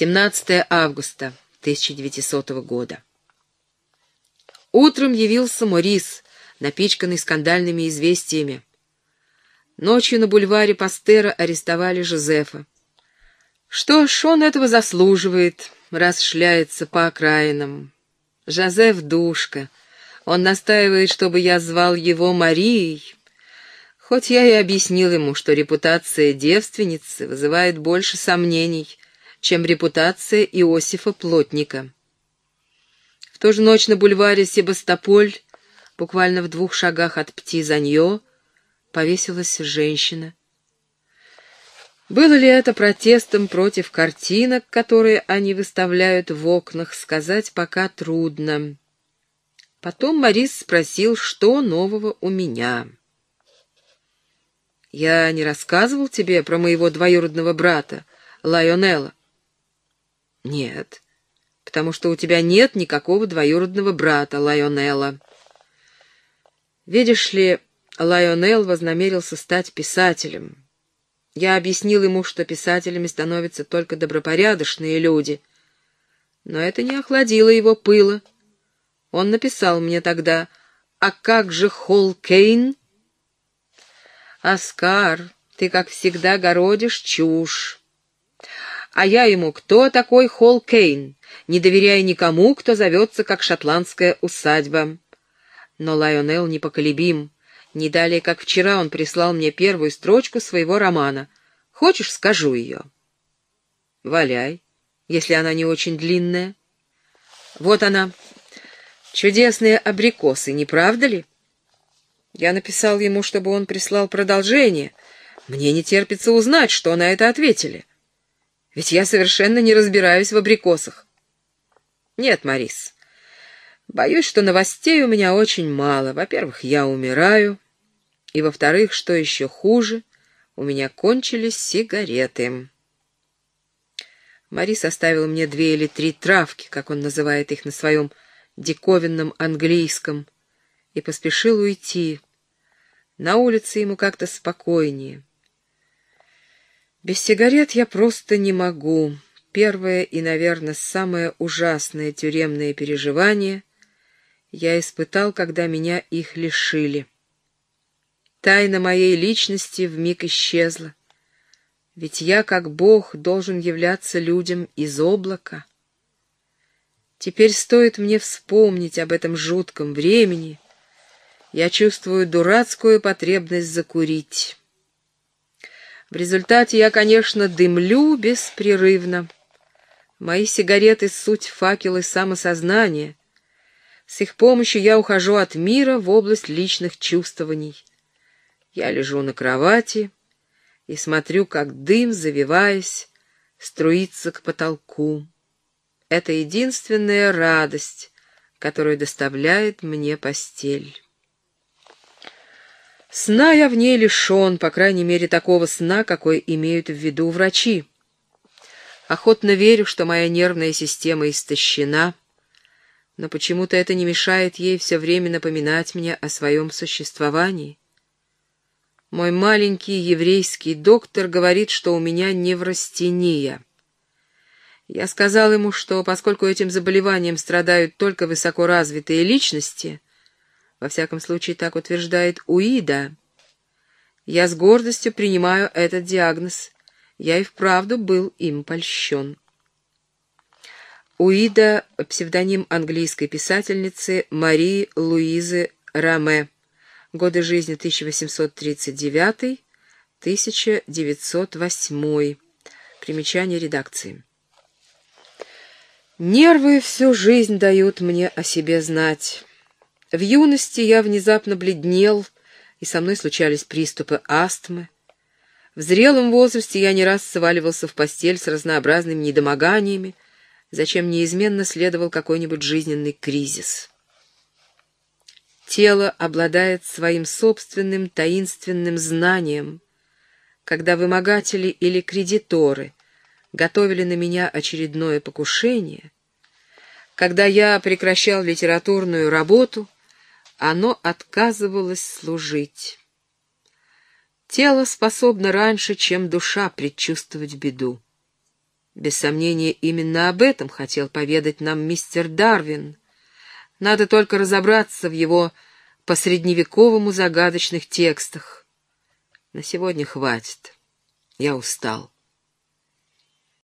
17 августа 1900 года. Утром явился Морис, напичканный скандальными известиями. Ночью на бульваре Пастера арестовали Жозефа. Что ж, он этого заслуживает, раз по окраинам. Жозеф душка. Он настаивает, чтобы я звал его Марией. Хоть я и объяснил ему, что репутация девственницы вызывает больше сомнений, чем репутация Иосифа Плотника. В ту же ночь на бульваре Себастополь, буквально в двух шагах от Птизанье, повесилась женщина. Было ли это протестом против картинок, которые они выставляют в окнах, сказать пока трудно. Потом Морис спросил, что нового у меня. «Я не рассказывал тебе про моего двоюродного брата, Лайонелла?» «Нет, потому что у тебя нет никакого двоюродного брата, Лайонелла». Видишь ли, Лайонел вознамерился стать писателем. Я объяснил ему, что писателями становятся только добропорядочные люди. Но это не охладило его пыла. Он написал мне тогда, «А как же Холл Кейн?» «Оскар, ты, как всегда, городишь чушь». А я ему, кто такой Холл Кейн, не доверяя никому, кто зовется, как шотландская усадьба. Но Лайонел непоколебим. Не далее, как вчера, он прислал мне первую строчку своего романа. Хочешь, скажу ее? Валяй, если она не очень длинная. Вот она. Чудесные абрикосы, не правда ли? Я написал ему, чтобы он прислал продолжение. Мне не терпится узнать, что на это ответили. Ведь я совершенно не разбираюсь в абрикосах. Нет, Марис, боюсь, что новостей у меня очень мало. Во-первых, я умираю, и, во-вторых, что еще хуже, у меня кончились сигареты. Марис оставил мне две или три травки, как он называет их на своем диковинном английском, и поспешил уйти. На улице ему как-то спокойнее. Без сигарет я просто не могу. Первое и, наверное, самое ужасное тюремное переживание я испытал, когда меня их лишили. Тайна моей личности вмиг исчезла. Ведь я, как Бог, должен являться людям из облака. Теперь стоит мне вспомнить об этом жутком времени, я чувствую дурацкую потребность закурить. В результате я, конечно, дымлю беспрерывно. Мои сигареты — суть факелы самосознания. С их помощью я ухожу от мира в область личных чувствований. Я лежу на кровати и смотрю, как дым, завиваясь, струится к потолку. Это единственная радость, которую доставляет мне постель. Сна я в ней лишен, по крайней мере, такого сна, какой имеют в виду врачи. Охотно верю, что моя нервная система истощена, но почему-то это не мешает ей все время напоминать мне о своем существовании. Мой маленький еврейский доктор говорит, что у меня неврастения. Я сказал ему, что поскольку этим заболеванием страдают только высокоразвитые личности, во всяком случае так утверждает Уида, я с гордостью принимаю этот диагноз. Я и вправду был им польщен. Уида — псевдоним английской писательницы Марии Луизы Раме годы жизни 1839-1908. Примечание редакции. Нервы всю жизнь дают мне о себе знать. В юности я внезапно бледнел, и со мной случались приступы астмы. В зрелом возрасте я не раз сваливался в постель с разнообразными недомоганиями, зачем неизменно следовал какой-нибудь жизненный кризис. Тело обладает своим собственным таинственным знанием. Когда вымогатели или кредиторы готовили на меня очередное покушение, когда я прекращал литературную работу, оно отказывалось служить. Тело способно раньше, чем душа, предчувствовать беду. Без сомнения, именно об этом хотел поведать нам мистер Дарвин. Надо только разобраться в его посредневековому загадочных текстах. На сегодня хватит. Я устал.